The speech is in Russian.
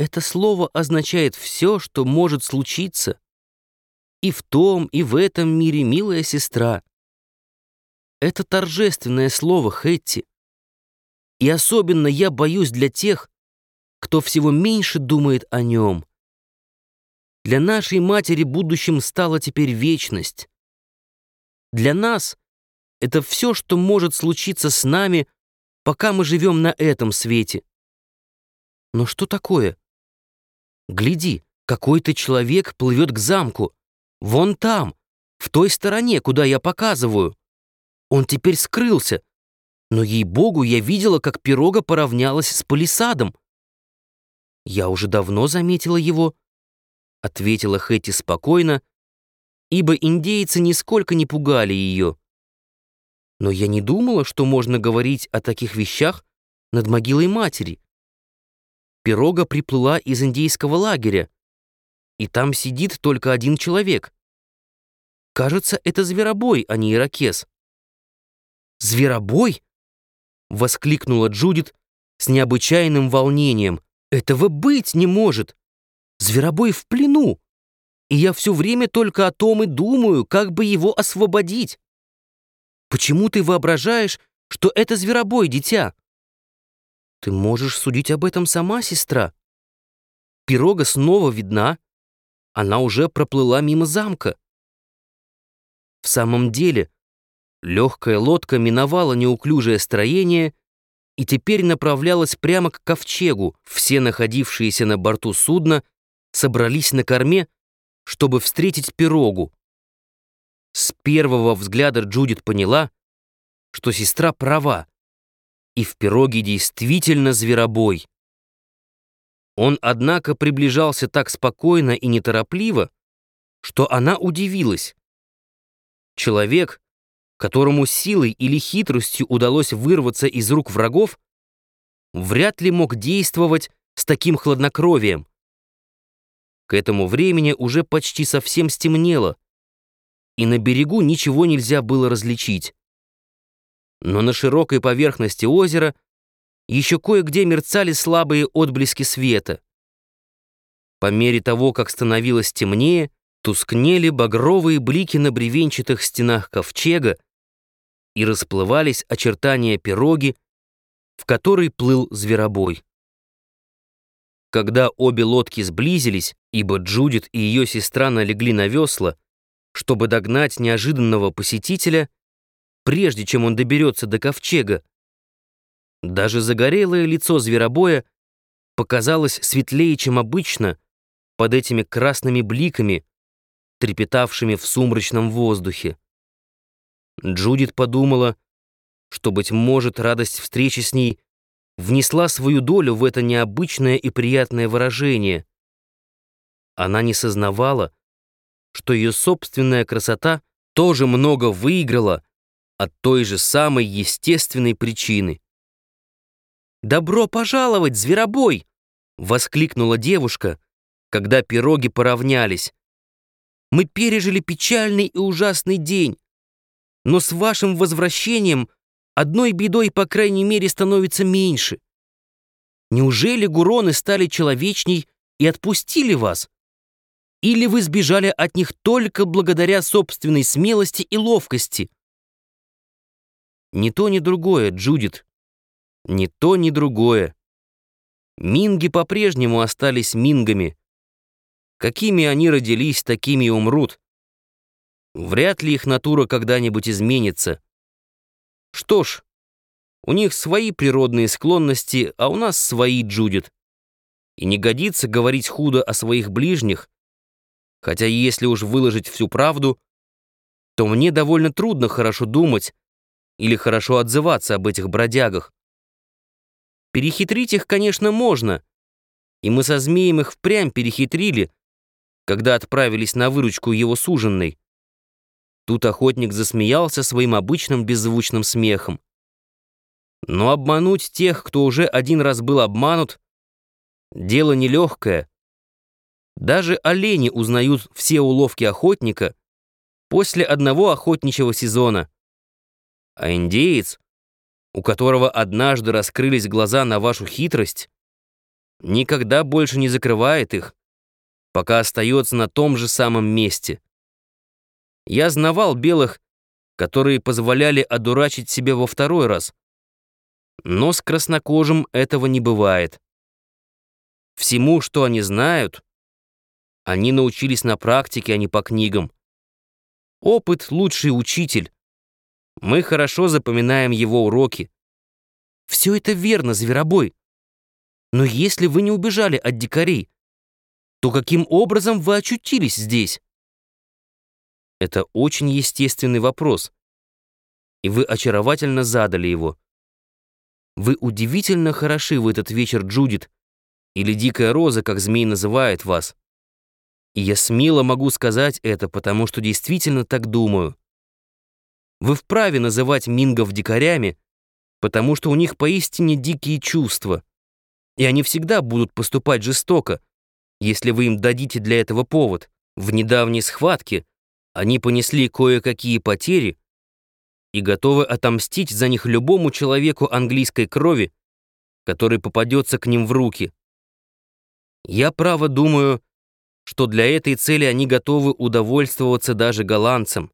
Это слово означает все, что может случиться. И в том, и в этом мире, милая сестра. Это торжественное слово, Хэтти. И особенно я боюсь для тех, кто всего меньше думает о нем. Для нашей матери будущим стала теперь вечность. Для нас это все, что может случиться с нами, пока мы живем на этом свете. Но что такое? Гляди, какой-то человек плывет к замку. Вон там, в той стороне, куда я показываю. Он теперь скрылся. Но, ей-богу, я видела, как пирога поравнялась с палисадом. Я уже давно заметила его, — ответила Хэти спокойно, ибо индейцы нисколько не пугали ее. Но я не думала, что можно говорить о таких вещах над могилой матери. Пирога приплыла из индейского лагеря, и там сидит только один человек. Кажется, это зверобой, а не иракес. «Зверобой?» — воскликнула Джудит с необычайным волнением. «Этого быть не может! Зверобой в плену! И я все время только о том и думаю, как бы его освободить. Почему ты воображаешь, что это зверобой, дитя?» Ты можешь судить об этом сама, сестра. Пирога снова видна. Она уже проплыла мимо замка. В самом деле, легкая лодка миновала неуклюжее строение и теперь направлялась прямо к ковчегу. Все находившиеся на борту судна собрались на корме, чтобы встретить пирогу. С первого взгляда Джудит поняла, что сестра права и в пироге действительно зверобой. Он, однако, приближался так спокойно и неторопливо, что она удивилась. Человек, которому силой или хитростью удалось вырваться из рук врагов, вряд ли мог действовать с таким хладнокровием. К этому времени уже почти совсем стемнело, и на берегу ничего нельзя было различить но на широкой поверхности озера еще кое-где мерцали слабые отблески света. По мере того, как становилось темнее, тускнели багровые блики на бревенчатых стенах ковчега и расплывались очертания пироги, в которой плыл зверобой. Когда обе лодки сблизились, ибо Джудит и ее сестра налегли на весла, чтобы догнать неожиданного посетителя, прежде чем он доберется до ковчега. Даже загорелое лицо зверобоя показалось светлее, чем обычно, под этими красными бликами, трепетавшими в сумрачном воздухе. Джудит подумала, что, быть может, радость встречи с ней внесла свою долю в это необычное и приятное выражение. Она не сознавала, что ее собственная красота тоже много выиграла от той же самой естественной причины. «Добро пожаловать, зверобой!» — воскликнула девушка, когда пироги поравнялись. «Мы пережили печальный и ужасный день, но с вашим возвращением одной бедой, по крайней мере, становится меньше. Неужели гуроны стали человечней и отпустили вас? Или вы сбежали от них только благодаря собственной смелости и ловкости?» Ни то, ни другое, Джудит. Ни то, ни другое. Минги по-прежнему остались мингами. Какими они родились, такими и умрут. Вряд ли их натура когда-нибудь изменится. Что ж, у них свои природные склонности, а у нас свои, Джудит. И не годится говорить худо о своих ближних, хотя если уж выложить всю правду, то мне довольно трудно хорошо думать, или хорошо отзываться об этих бродягах. Перехитрить их, конечно, можно, и мы со змеем их впрямь перехитрили, когда отправились на выручку его суженной. Тут охотник засмеялся своим обычным беззвучным смехом. Но обмануть тех, кто уже один раз был обманут, дело нелегкое. Даже олени узнают все уловки охотника после одного охотничьего сезона. А индеец, у которого однажды раскрылись глаза на вашу хитрость, никогда больше не закрывает их, пока остается на том же самом месте. Я знавал белых, которые позволяли одурачить себя во второй раз. Но с краснокожим этого не бывает. Всему, что они знают, они научились на практике, а не по книгам. Опыт — лучший учитель. Мы хорошо запоминаем его уроки. Все это верно, Зверобой. Но если вы не убежали от дикарей, то каким образом вы очутились здесь? Это очень естественный вопрос. И вы очаровательно задали его. Вы удивительно хороши в этот вечер, Джудит, или Дикая Роза, как змей называет вас. И я смело могу сказать это, потому что действительно так думаю. Вы вправе называть мингов дикарями, потому что у них поистине дикие чувства и они всегда будут поступать жестоко, если вы им дадите для этого повод. В недавней схватке они понесли кое-какие потери и готовы отомстить за них любому человеку английской крови, который попадется к ним в руки. Я право думаю, что для этой цели они готовы удовольствоваться даже голландцам.